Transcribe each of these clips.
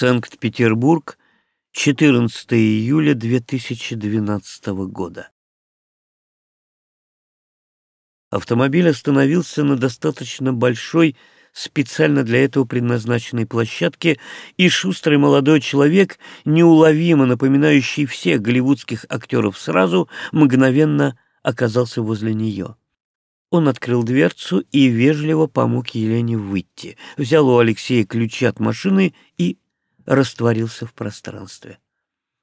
Санкт-Петербург, 14 июля 2012 года. Автомобиль остановился на достаточно большой, специально для этого предназначенной площадке, и шустрый молодой человек, неуловимо напоминающий всех голливудских актеров сразу, мгновенно оказался возле нее. Он открыл дверцу и вежливо помог Елене выйти, взял у Алексея ключи от машины и растворился в пространстве.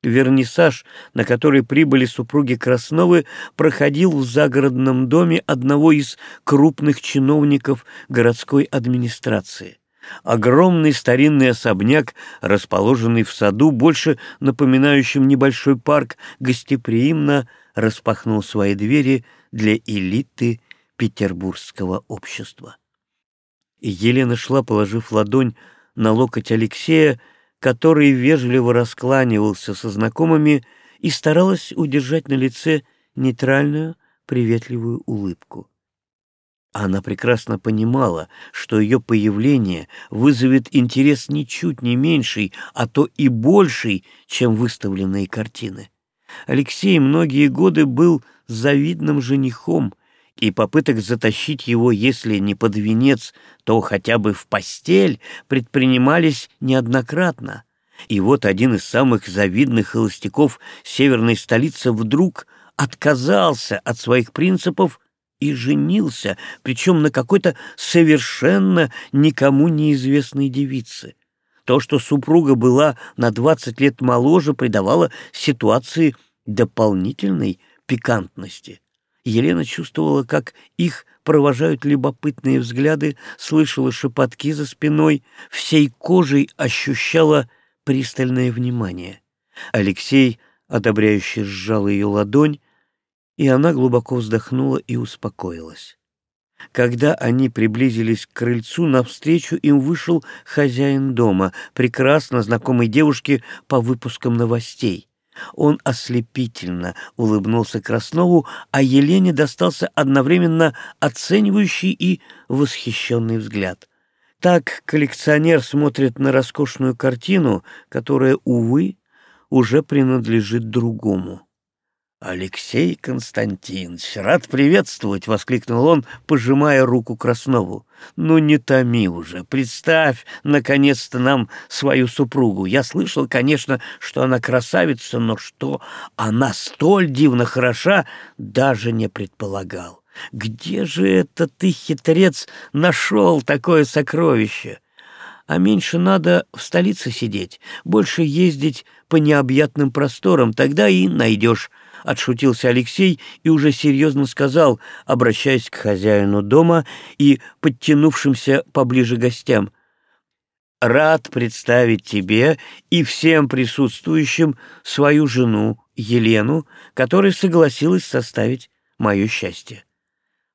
Вернисаж, на который прибыли супруги Красновы, проходил в загородном доме одного из крупных чиновников городской администрации. Огромный старинный особняк, расположенный в саду, больше напоминающем небольшой парк, гостеприимно распахнул свои двери для элиты петербургского общества. Елена шла, положив ладонь на локоть Алексея, который вежливо раскланивался со знакомыми и старалась удержать на лице нейтральную, приветливую улыбку. Она прекрасно понимала, что ее появление вызовет интерес ничуть не меньший, а то и больший, чем выставленные картины. Алексей многие годы был завидным женихом, и попыток затащить его, если не под венец, то хотя бы в постель, предпринимались неоднократно. И вот один из самых завидных холостяков северной столицы вдруг отказался от своих принципов и женился, причем на какой-то совершенно никому неизвестной девице. То, что супруга была на двадцать лет моложе, придавало ситуации дополнительной пикантности. Елена чувствовала, как их провожают любопытные взгляды, слышала шепотки за спиной, всей кожей ощущала пристальное внимание. Алексей, одобряюще сжал ее ладонь, и она глубоко вздохнула и успокоилась. Когда они приблизились к крыльцу, навстречу им вышел хозяин дома, прекрасно знакомый девушке по выпускам новостей. Он ослепительно улыбнулся Краснову, а Елене достался одновременно оценивающий и восхищенный взгляд. Так коллекционер смотрит на роскошную картину, которая, увы, уже принадлежит другому. «Алексей Константинович, рад приветствовать!» — воскликнул он, пожимая руку Краснову. «Ну не томи уже, представь, наконец-то, нам свою супругу. Я слышал, конечно, что она красавица, но что она столь дивно хороша, даже не предполагал. Где же это ты, хитрец, нашел такое сокровище?» а меньше надо в столице сидеть, больше ездить по необъятным просторам, тогда и найдешь отшутился Алексей и уже серьезно сказал, обращаясь к хозяину дома и подтянувшимся поближе гостям. «Рад представить тебе и всем присутствующим свою жену Елену, которая согласилась составить мое счастье».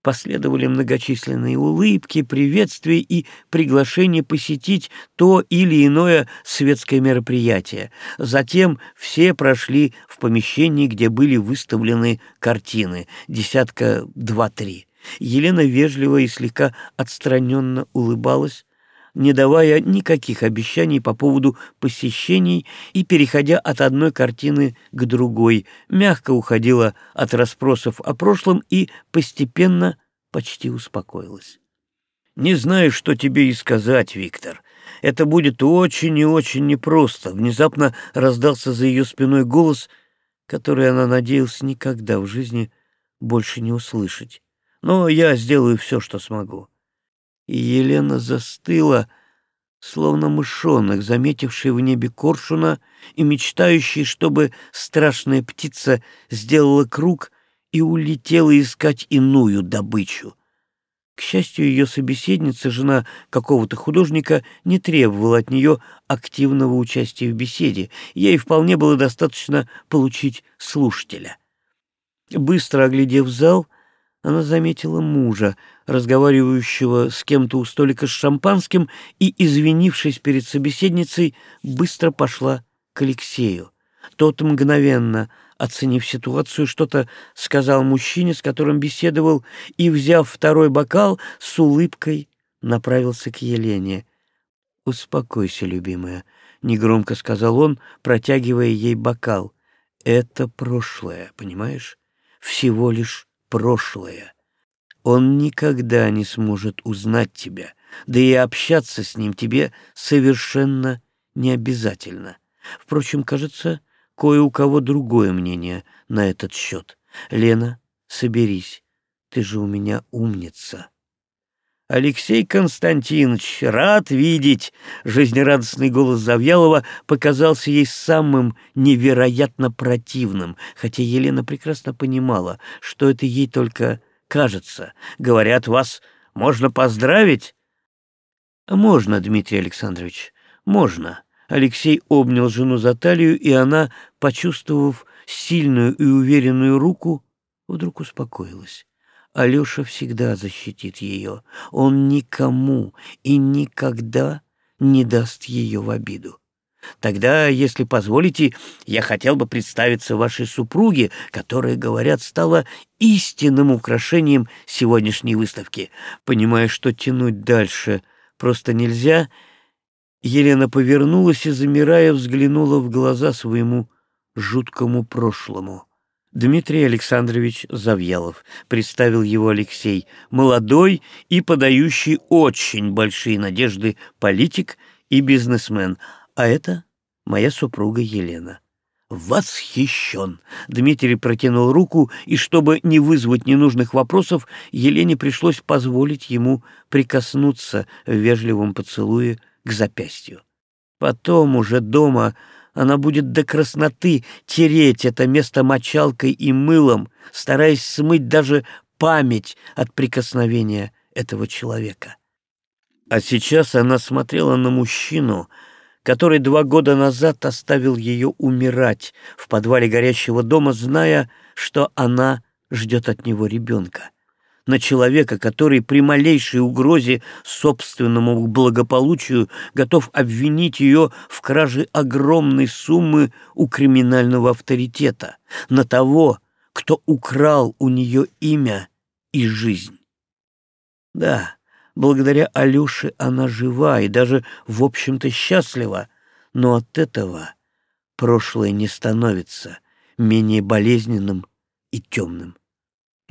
Последовали многочисленные улыбки, приветствия и приглашения посетить то или иное светское мероприятие. Затем все прошли в помещении, где были выставлены картины, десятка два-три. Елена вежливо и слегка отстраненно улыбалась, не давая никаких обещаний по поводу посещений и, переходя от одной картины к другой, мягко уходила от расспросов о прошлом и постепенно почти успокоилась. «Не знаю, что тебе и сказать, Виктор. Это будет очень и очень непросто». Внезапно раздался за ее спиной голос, который она надеялась никогда в жизни больше не услышать. «Но я сделаю все, что смогу». И Елена застыла, словно мышонок, заметивший в небе коршуна и мечтающий, чтобы страшная птица сделала круг и улетела искать иную добычу. К счастью, ее собеседница, жена какого-то художника, не требовала от нее активного участия в беседе, ей вполне было достаточно получить слушателя. Быстро оглядев зал, она заметила мужа, разговаривающего с кем-то у столика с шампанским, и, извинившись перед собеседницей, быстро пошла к Алексею. Тот мгновенно, оценив ситуацию, что-то сказал мужчине, с которым беседовал, и, взяв второй бокал, с улыбкой направился к Елене. «Успокойся, любимая», — негромко сказал он, протягивая ей бокал. «Это прошлое, понимаешь? Всего лишь прошлое. Он никогда не сможет узнать тебя, да и общаться с ним тебе совершенно не обязательно. Впрочем, кажется, кое у кого другое мнение на этот счет. Лена, соберись, ты же у меня умница. Алексей Константинович, рад видеть!» Жизнерадостный голос Завьялова показался ей самым невероятно противным, хотя Елена прекрасно понимала, что это ей только кажется. «Говорят, вас можно поздравить?» «Можно, Дмитрий Александрович, можно». Алексей обнял жену за талию, и она, почувствовав сильную и уверенную руку, вдруг успокоилась. Алеша всегда защитит ее. Он никому и никогда не даст ее в обиду. Тогда, если позволите, я хотел бы представиться вашей супруге, которая, говорят, стала истинным украшением сегодняшней выставки. Понимая, что тянуть дальше просто нельзя, Елена повернулась и, замирая, взглянула в глаза своему жуткому прошлому. Дмитрий Александрович Завьялов, представил его Алексей, молодой и подающий очень большие надежды политик и бизнесмен, а это моя супруга Елена. «Восхищен!» Дмитрий протянул руку, и чтобы не вызвать ненужных вопросов, Елене пришлось позволить ему прикоснуться в вежливом поцелуе к запястью. Потом уже дома она будет до красноты тереть это место мочалкой и мылом, стараясь смыть даже память от прикосновения этого человека. А сейчас она смотрела на мужчину, который два года назад оставил ее умирать в подвале горящего дома, зная, что она ждет от него ребенка на человека, который при малейшей угрозе собственному благополучию готов обвинить ее в краже огромной суммы у криминального авторитета, на того, кто украл у нее имя и жизнь. Да, благодаря Алёше она жива и даже, в общем-то, счастлива, но от этого прошлое не становится менее болезненным и темным.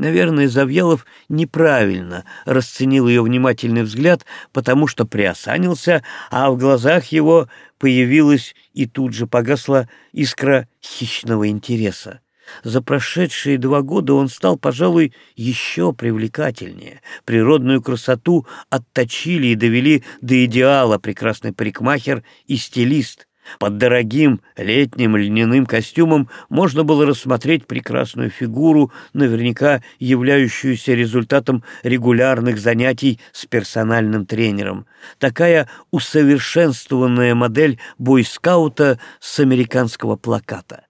Наверное, Завьялов неправильно расценил ее внимательный взгляд, потому что приосанился, а в глазах его появилась и тут же погасла искра хищного интереса. За прошедшие два года он стал, пожалуй, еще привлекательнее. Природную красоту отточили и довели до идеала прекрасный парикмахер и стилист. Под дорогим летним льняным костюмом можно было рассмотреть прекрасную фигуру, наверняка являющуюся результатом регулярных занятий с персональным тренером. Такая усовершенствованная модель бойскаута с американского плаката.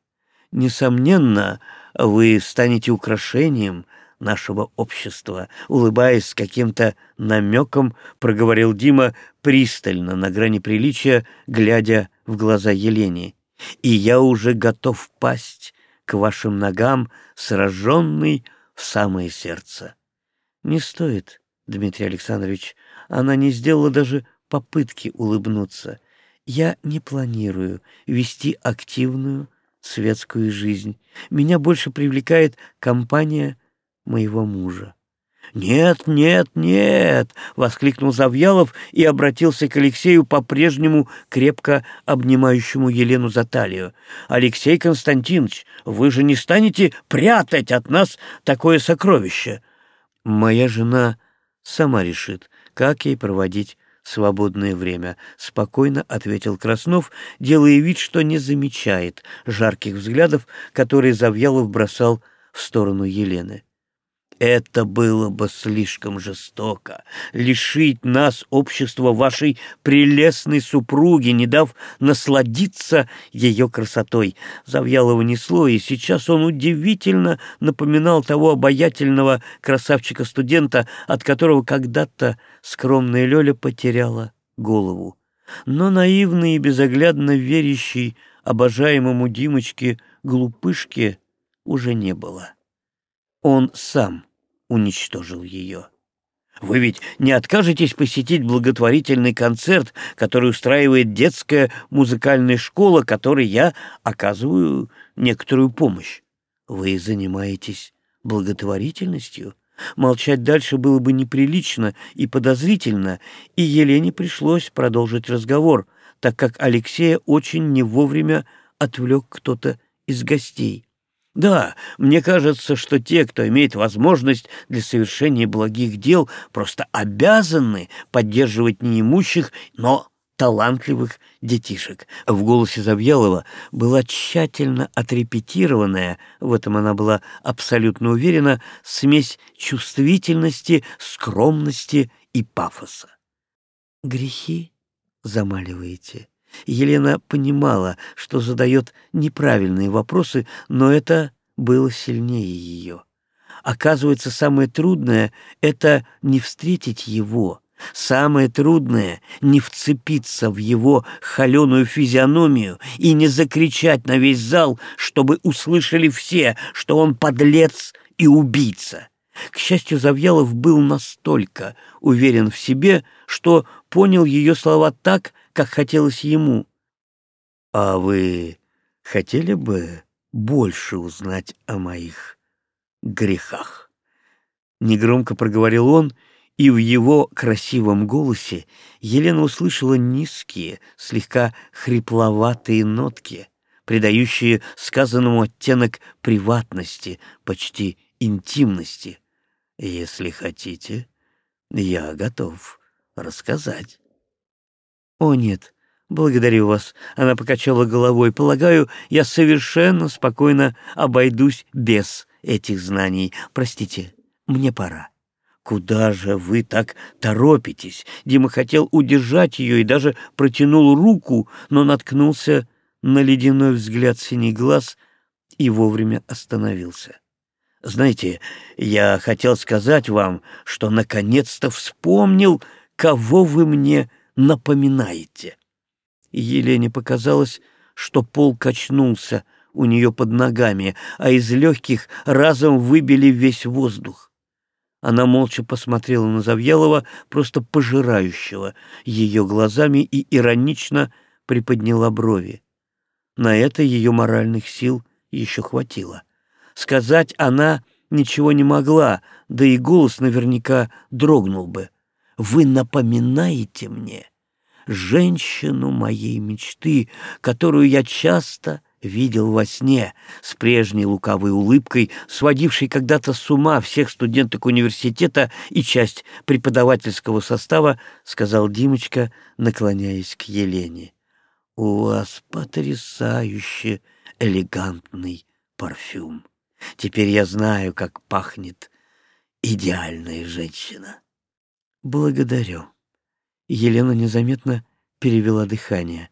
Несомненно, вы станете украшением нашего общества, улыбаясь с каким-то намеком, проговорил Дима пристально, на грани приличия, глядя в глаза Елене. «И я уже готов пасть к вашим ногам, сраженный в самое сердце». «Не стоит, Дмитрий Александрович, она не сделала даже попытки улыбнуться. Я не планирую вести активную светскую жизнь. Меня больше привлекает компания моего мужа. «Нет, нет, нет!» — воскликнул Завьялов и обратился к Алексею, по-прежнему крепко обнимающему Елену за талию. «Алексей Константинович, вы же не станете прятать от нас такое сокровище?» «Моя жена сама решит, как ей проводить свободное время», — спокойно ответил Краснов, делая вид, что не замечает жарких взглядов, которые Завьялов бросал в сторону Елены. Это было бы слишком жестоко — лишить нас общества вашей прелестной супруги, не дав насладиться ее красотой. Завьялова несло, и сейчас он удивительно напоминал того обаятельного красавчика-студента, от которого когда-то скромная Лёля потеряла голову. Но наивный и безоглядно верящий обожаемому Димочке глупышке уже не было. Он сам — уничтожил ее. Вы ведь не откажетесь посетить благотворительный концерт, который устраивает детская музыкальная школа, которой я оказываю некоторую помощь. Вы занимаетесь благотворительностью? Молчать дальше было бы неприлично и подозрительно, и Елене пришлось продолжить разговор, так как Алексея очень не вовремя отвлек кто-то из гостей. Да, мне кажется, что те, кто имеет возможность для совершения благих дел, просто обязаны поддерживать неимущих, но талантливых детишек. В голосе Завьялова была тщательно отрепетированная, в этом она была абсолютно уверена, смесь чувствительности, скромности и пафоса. «Грехи замаливаете?» Елена понимала, что задает неправильные вопросы, но это было сильнее ее. Оказывается, самое трудное — это не встретить его. Самое трудное — не вцепиться в его холеную физиономию и не закричать на весь зал, чтобы услышали все, что он подлец и убийца. К счастью, Завьялов был настолько уверен в себе, что понял ее слова так, как хотелось ему. «А вы хотели бы больше узнать о моих грехах?» Негромко проговорил он, и в его красивом голосе Елена услышала низкие, слегка хрипловатые нотки, придающие сказанному оттенок приватности, почти интимности. «Если хотите, я готов рассказать». «О, нет, благодарю вас», — она покачала головой. «Полагаю, я совершенно спокойно обойдусь без этих знаний. Простите, мне пора». «Куда же вы так торопитесь?» Дима хотел удержать ее и даже протянул руку, но наткнулся на ледяной взгляд синий глаз и вовремя остановился. «Знаете, я хотел сказать вам, что наконец-то вспомнил, кого вы мне напоминаете. Елене показалось, что пол качнулся у нее под ногами, а из легких разом выбили весь воздух. Она молча посмотрела на Завьялова, просто пожирающего ее глазами, и иронично приподняла брови. На это ее моральных сил еще хватило. Сказать она ничего не могла, да и голос наверняка дрогнул бы. «Вы напоминаете мне женщину моей мечты, которую я часто видел во сне, с прежней лукавой улыбкой, сводившей когда-то с ума всех студенток университета и часть преподавательского состава, сказал Димочка, наклоняясь к Елене. «У вас потрясающе элегантный парфюм. Теперь я знаю, как пахнет идеальная женщина». «Благодарю», Елена незаметно перевела дыхание.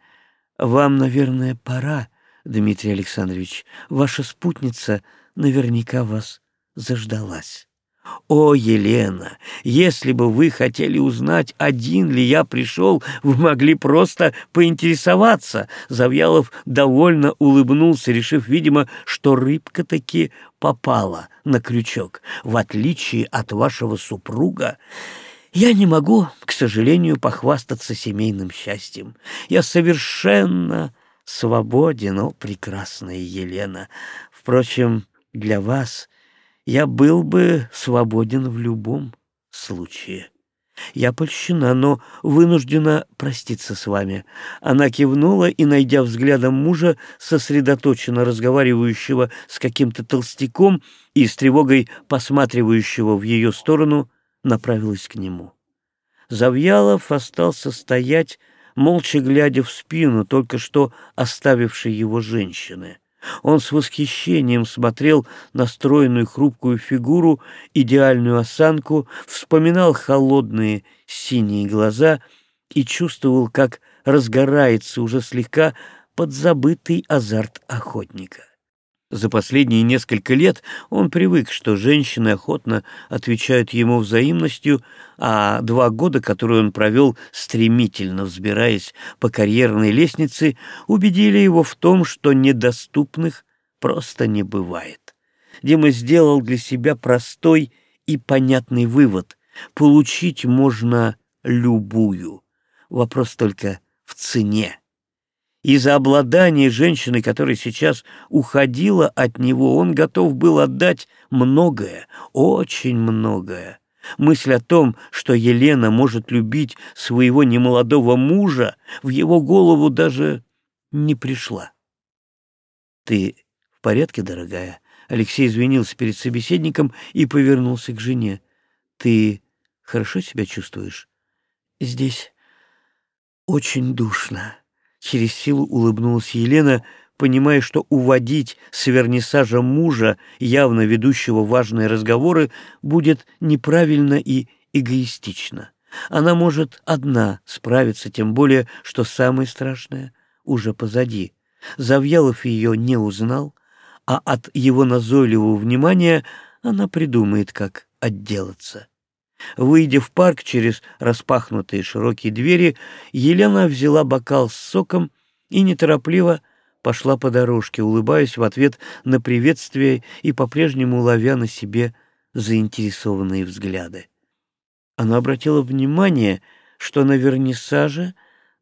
«Вам, наверное, пора, Дмитрий Александрович. Ваша спутница наверняка вас заждалась». «О, Елена, если бы вы хотели узнать, один ли я пришел, вы могли просто поинтересоваться». Завьялов довольно улыбнулся, решив, видимо, что рыбка таки попала на крючок. «В отличие от вашего супруга, я не могу, к сожалению, похвастаться семейным счастьем. Я совершенно свободен, о, прекрасная Елена. Впрочем, для вас я был бы свободен в любом случае. Я польщена, но вынуждена проститься с вами. Она кивнула и, найдя взглядом мужа, сосредоточенно разговаривающего с каким-то толстяком и с тревогой посматривающего в ее сторону, направилась к нему. Завьялов остался стоять, молча глядя в спину только что оставившей его женщины. Он с восхищением смотрел на стройную хрупкую фигуру, идеальную осанку, вспоминал холодные синие глаза и чувствовал, как разгорается уже слегка подзабытый азарт охотника. За последние несколько лет он привык, что женщины охотно отвечают ему взаимностью, а два года, которые он провел, стремительно взбираясь по карьерной лестнице, убедили его в том, что недоступных просто не бывает. Дима сделал для себя простой и понятный вывод. Получить можно любую. Вопрос только в цене. И за обладание женщиной, которая сейчас уходила от него, он готов был отдать многое, очень многое. Мысль о том, что Елена может любить своего немолодого мужа, в его голову даже не пришла. «Ты в порядке, дорогая?» Алексей извинился перед собеседником и повернулся к жене. «Ты хорошо себя чувствуешь?» «Здесь очень душно», — через силу улыбнулась Елена, понимая, что уводить с вернисажа мужа, явно ведущего важные разговоры, будет неправильно и эгоистично. Она может одна справиться, тем более, что самое страшное уже позади. Завьялов ее не узнал, а от его назойливого внимания она придумает, как отделаться. Выйдя в парк через распахнутые широкие двери, Елена взяла бокал с соком и неторопливо пошла по дорожке, улыбаясь в ответ на приветствие и по-прежнему ловя на себе заинтересованные взгляды. Она обратила внимание, что на вернисаже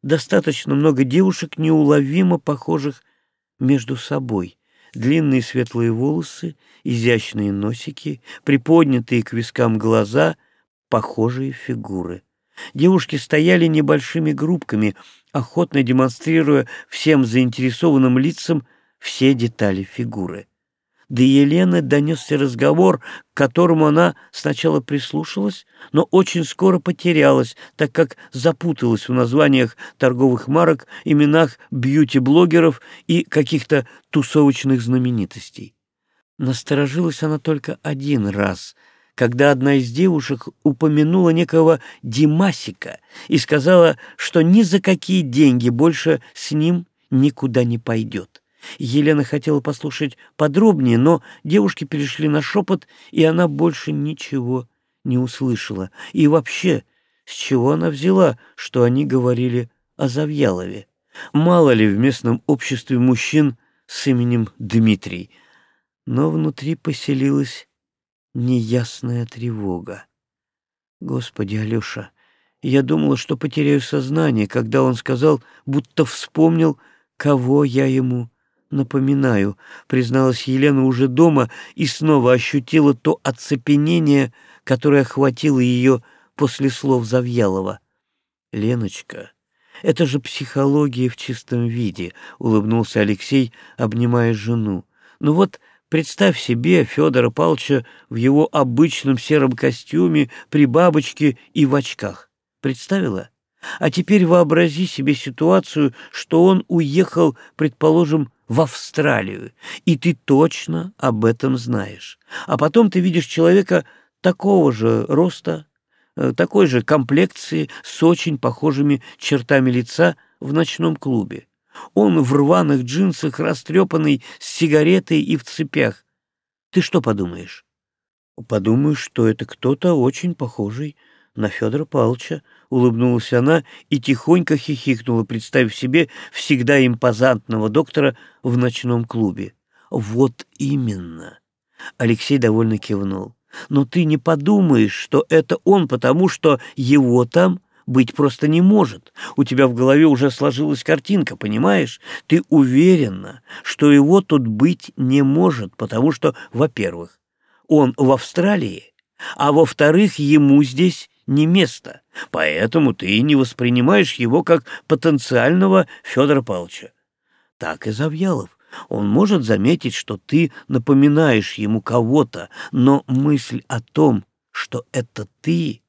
достаточно много девушек, неуловимо похожих между собой. Длинные светлые волосы, изящные носики, приподнятые к вискам глаза — похожие фигуры. Девушки стояли небольшими группками, охотно демонстрируя всем заинтересованным лицам все детали фигуры. До Елены донесся разговор, к которому она сначала прислушалась, но очень скоро потерялась, так как запуталась в названиях торговых марок, именах бьюти-блогеров и каких-то тусовочных знаменитостей. Насторожилась она только один раз — когда одна из девушек упомянула некого Димасика и сказала, что ни за какие деньги больше с ним никуда не пойдет. Елена хотела послушать подробнее, но девушки перешли на шепот, и она больше ничего не услышала. И вообще, с чего она взяла, что они говорили о Завьялове? Мало ли в местном обществе мужчин с именем Дмитрий. Но внутри поселилась неясная тревога. Господи, Алёша, я думала, что потеряю сознание, когда он сказал, будто вспомнил, кого я ему напоминаю, призналась Елена уже дома и снова ощутила то оцепенение, которое охватило ее после слов Завьялова. «Леночка, это же психология в чистом виде», — улыбнулся Алексей, обнимая жену. «Ну вот Представь себе Федора Павловича в его обычном сером костюме, при бабочке и в очках. Представила? А теперь вообрази себе ситуацию, что он уехал, предположим, в Австралию, и ты точно об этом знаешь. А потом ты видишь человека такого же роста, э, такой же комплекции, с очень похожими чертами лица в ночном клубе. Он в рваных джинсах, растрепанный, с сигаретой и в цепях. Ты что подумаешь? Подумаю, что это кто-то очень похожий на Федора Павловича, улыбнулась она и тихонько хихикнула, представив себе всегда импозантного доктора в ночном клубе. Вот именно. Алексей довольно кивнул. Но ты не подумаешь, что это он, потому что его там быть просто не может. У тебя в голове уже сложилась картинка, понимаешь? Ты уверена, что его тут быть не может, потому что, во-первых, он в Австралии, а во-вторых, ему здесь не место. Поэтому ты не воспринимаешь его как потенциального Федора Павловича. Так и Завьялов. Он может заметить, что ты напоминаешь ему кого-то, но мысль о том, что это ты,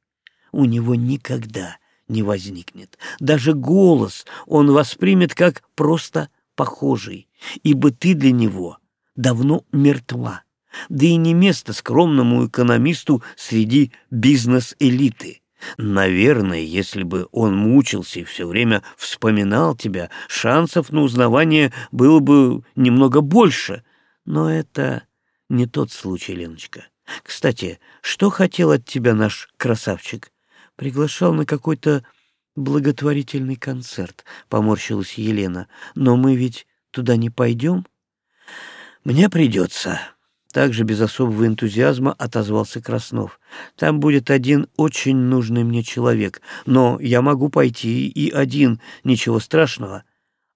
у него никогда не возникнет. Даже голос он воспримет как просто похожий, ибо ты для него давно мертва. Да и не место скромному экономисту среди бизнес-элиты. Наверное, если бы он мучился и все время вспоминал тебя, шансов на узнавание было бы немного больше. Но это не тот случай, Леночка. Кстати, что хотел от тебя наш красавчик? Приглашал на какой-то благотворительный концерт, поморщилась Елена. Но мы ведь туда не пойдем? Мне придется. Также без особого энтузиазма отозвался Краснов. «Там будет один очень нужный мне человек, но я могу пойти и один, ничего страшного».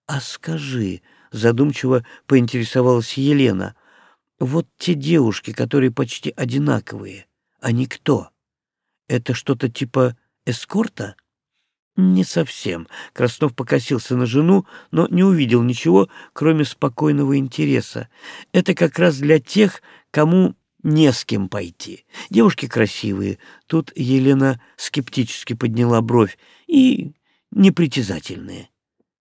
«А скажи», — задумчиво поинтересовалась Елена, «вот те девушки, которые почти одинаковые, они кто? Это что-то типа эскорта?» «Не совсем». Краснов покосился на жену, но не увидел ничего, кроме спокойного интереса. «Это как раз для тех, кому не с кем пойти. Девушки красивые». Тут Елена скептически подняла бровь. «И непритязательные».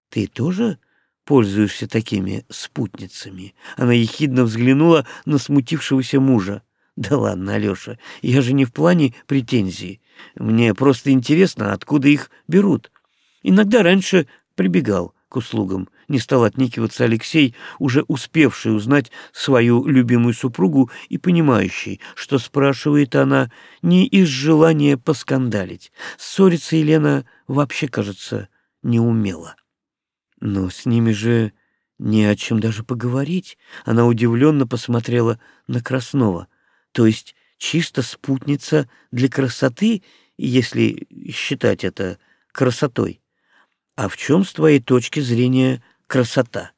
«Ты тоже пользуешься такими спутницами?» Она ехидно взглянула на смутившегося мужа. «Да ладно, Алеша, я же не в плане претензий. Мне просто интересно, откуда их берут. Иногда раньше прибегал к услугам. Не стал отникиваться Алексей, уже успевший узнать свою любимую супругу и понимающий, что спрашивает она не из желания поскандалить. Ссориться Елена вообще, кажется, не умела. Но с ними же не о чем даже поговорить. Она удивленно посмотрела на Краснова. То есть чисто спутница для красоты, если считать это красотой. А в чем с твоей точки зрения красота?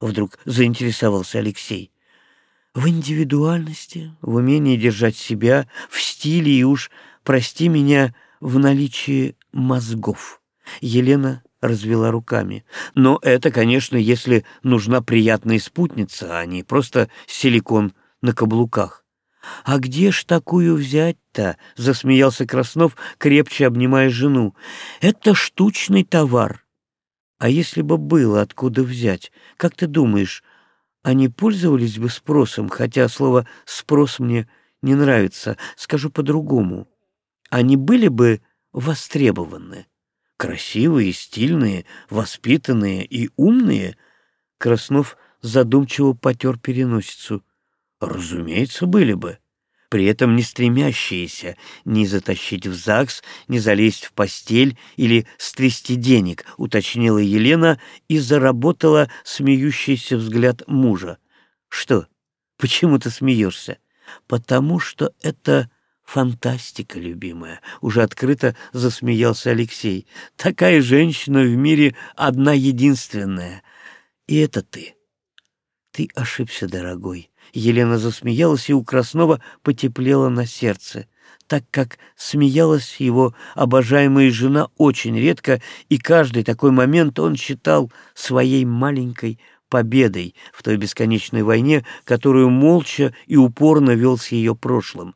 Вдруг заинтересовался Алексей. В индивидуальности, в умении держать себя, в стиле и уж, прости меня, в наличии мозгов. Елена развела руками. Но это, конечно, если нужна приятная спутница, а не просто силикон на каблуках. «А где ж такую взять-то?» — засмеялся Краснов, крепче обнимая жену. «Это штучный товар. А если бы было откуда взять, как ты думаешь, они пользовались бы спросом, хотя слово «спрос» мне не нравится, скажу по-другому. Они были бы востребованы. Красивые, стильные, воспитанные и умные?» Краснов задумчиво потер переносицу. Разумеется, были бы. При этом не стремящиеся ни затащить в ЗАГС, ни залезть в постель или стрясти денег, уточнила Елена и заработала смеющийся взгляд мужа. Что? Почему ты смеешься? Потому что это фантастика, любимая. Уже открыто засмеялся Алексей. Такая женщина в мире одна единственная. И это ты. Ты ошибся, дорогой. Елена засмеялась, и у Краснова потеплело на сердце, так как смеялась его обожаемая жена очень редко, и каждый такой момент он считал своей маленькой победой в той бесконечной войне, которую молча и упорно вел с ее прошлым.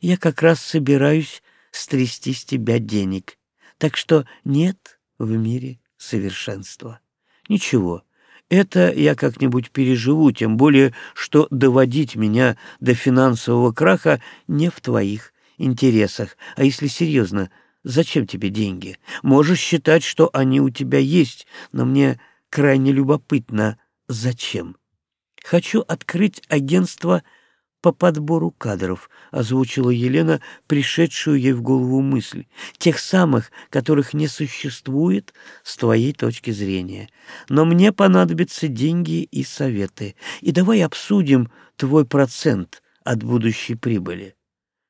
«Я как раз собираюсь стрясти с тебя денег, так что нет в мире совершенства. Ничего, это я как-нибудь переживу, тем более, что доводить меня до финансового краха не в твоих интересах. А если серьезно, зачем тебе деньги? Можешь считать, что они у тебя есть, но мне крайне любопытно, зачем? Хочу открыть агентство по подбору кадров, озвучила Елена пришедшую ей в голову мысль, тех самых, которых не существует с твоей точки зрения. Но мне понадобятся деньги и советы, и давай обсудим твой процент от будущей прибыли.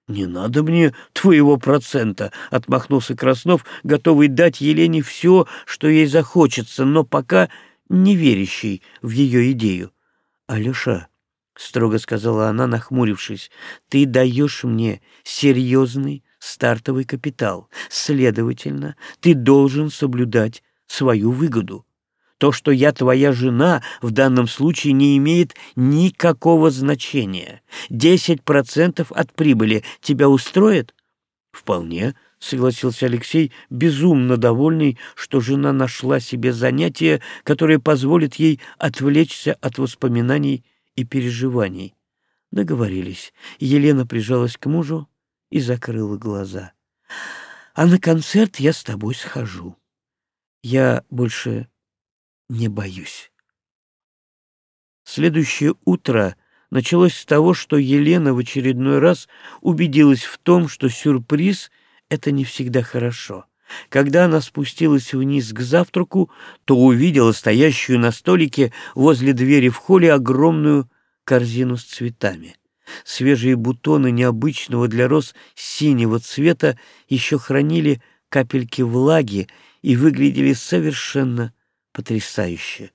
«Не надо мне твоего процента», — отмахнулся Краснов, готовый дать Елене все, что ей захочется, но пока не верящий в ее идею. «Алеша, — строго сказала она, нахмурившись, — «ты даешь мне серьезный стартовый капитал. Следовательно, ты должен соблюдать свою выгоду. То, что я твоя жена, в данном случае не имеет никакого значения. Десять процентов от прибыли тебя устроит?» «Вполне», — согласился Алексей, безумно довольный, что жена нашла себе занятие, которое позволит ей отвлечься от воспоминаний и переживаний. Договорились. Елена прижалась к мужу и закрыла глаза. «А на концерт я с тобой схожу. Я больше не боюсь». Следующее утро началось с того, что Елена в очередной раз убедилась в том, что сюрприз — это не всегда хорошо. Когда она спустилась вниз к завтраку, то увидела стоящую на столике возле двери в холле огромную корзину с цветами. Свежие бутоны необычного для роз синего цвета еще хранили капельки влаги и выглядели совершенно потрясающе.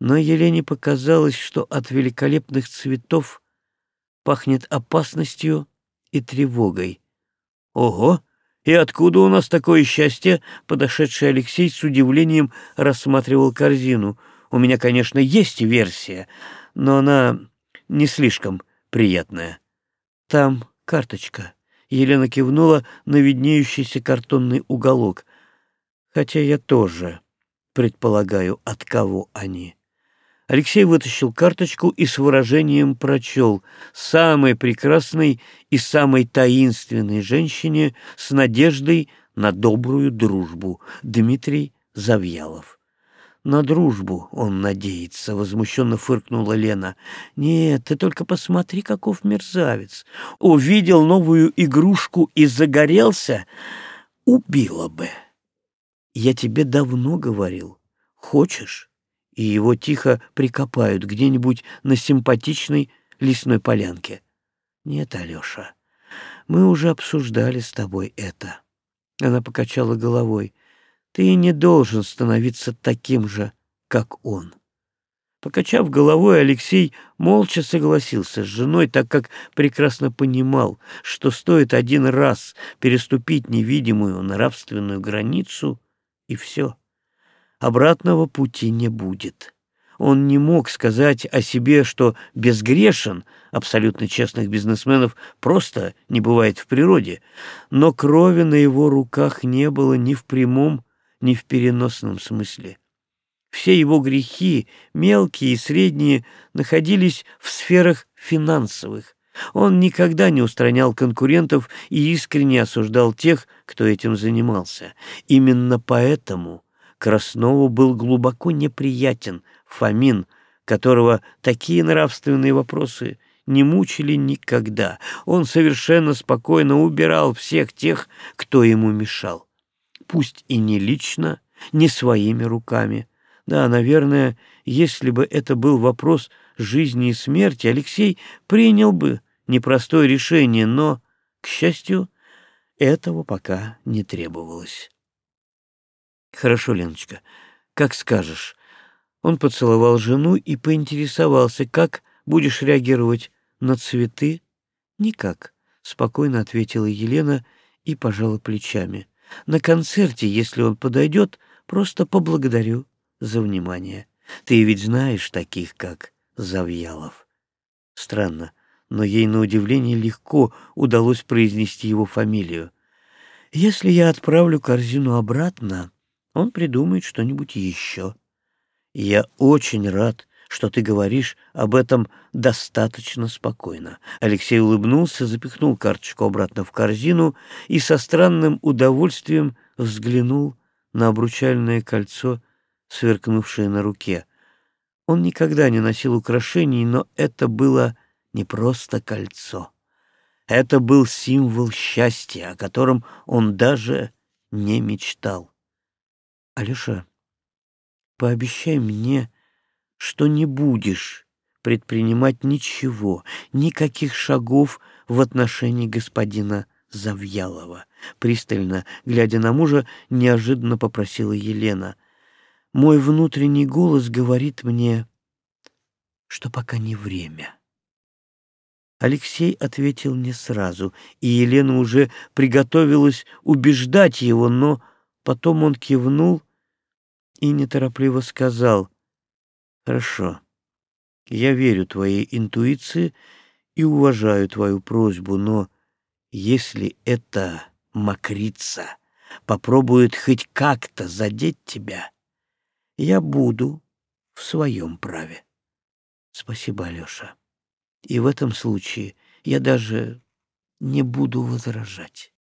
Но Елене показалось, что от великолепных цветов пахнет опасностью и тревогой. «Ого! И откуда у нас такое счастье?» Подошедший Алексей с удивлением рассматривал корзину. «У меня, конечно, есть версия, но она не слишком приятная. Там карточка». Елена кивнула на виднеющийся картонный уголок. «Хотя я тоже предполагаю, от кого они». Алексей вытащил карточку и с выражением прочел «Самой прекрасной и самой таинственной женщине с надеждой на добрую дружбу Дмитрий Завьялов». «На дружбу он надеется», — возмущенно фыркнула Лена. «Нет, ты только посмотри, каков мерзавец. Увидел новую игрушку и загорелся, убила бы». «Я тебе давно говорил. Хочешь?» И его тихо прикопают где-нибудь на симпатичной лесной полянке. Нет, Алёша, мы уже обсуждали с тобой это. Она покачала головой. Ты не должен становиться таким же, как он. Покачав головой, Алексей молча согласился с женой, так как прекрасно понимал, что стоит один раз переступить невидимую нравственную границу, и все обратного пути не будет. Он не мог сказать о себе, что безгрешен, абсолютно честных бизнесменов просто не бывает в природе, но крови на его руках не было ни в прямом, ни в переносном смысле. Все его грехи, мелкие и средние, находились в сферах финансовых. Он никогда не устранял конкурентов и искренне осуждал тех, кто этим занимался. Именно поэтому Краснову был глубоко неприятен Фомин, которого такие нравственные вопросы не мучили никогда. Он совершенно спокойно убирал всех тех, кто ему мешал. Пусть и не лично, не своими руками. Да, наверное, если бы это был вопрос жизни и смерти, Алексей принял бы непростое решение, но, к счастью, этого пока не требовалось. Хорошо, Леночка, как скажешь. Он поцеловал жену и поинтересовался, как будешь реагировать на цветы? Никак, спокойно ответила Елена и пожала плечами. На концерте, если он подойдет, просто поблагодарю за внимание. Ты ведь знаешь таких, как Завьялов. Странно, но ей на удивление легко удалось произнести его фамилию. Если я отправлю корзину обратно, он придумает что-нибудь еще. я очень рад, что ты говоришь об этом достаточно спокойно. Алексей улыбнулся, запихнул карточку обратно в корзину и со странным удовольствием взглянул на обручальное кольцо, сверкнувшее на руке. Он никогда не носил украшений, но это было не просто кольцо. Это был символ счастья, о котором он даже не мечтал. Алеша, пообещай мне, что не будешь предпринимать ничего, никаких шагов в отношении господина Завьялова. Пристально, глядя на мужа, неожиданно попросила Елена. Мой внутренний голос говорит мне, что пока не время. Алексей ответил не сразу, и Елена уже приготовилась убеждать его, но потом он кивнул и неторопливо сказал, «Хорошо, я верю твоей интуиции и уважаю твою просьбу, но если эта мокрица попробует хоть как-то задеть тебя, я буду в своем праве. Спасибо, Алеша. И в этом случае я даже не буду возражать.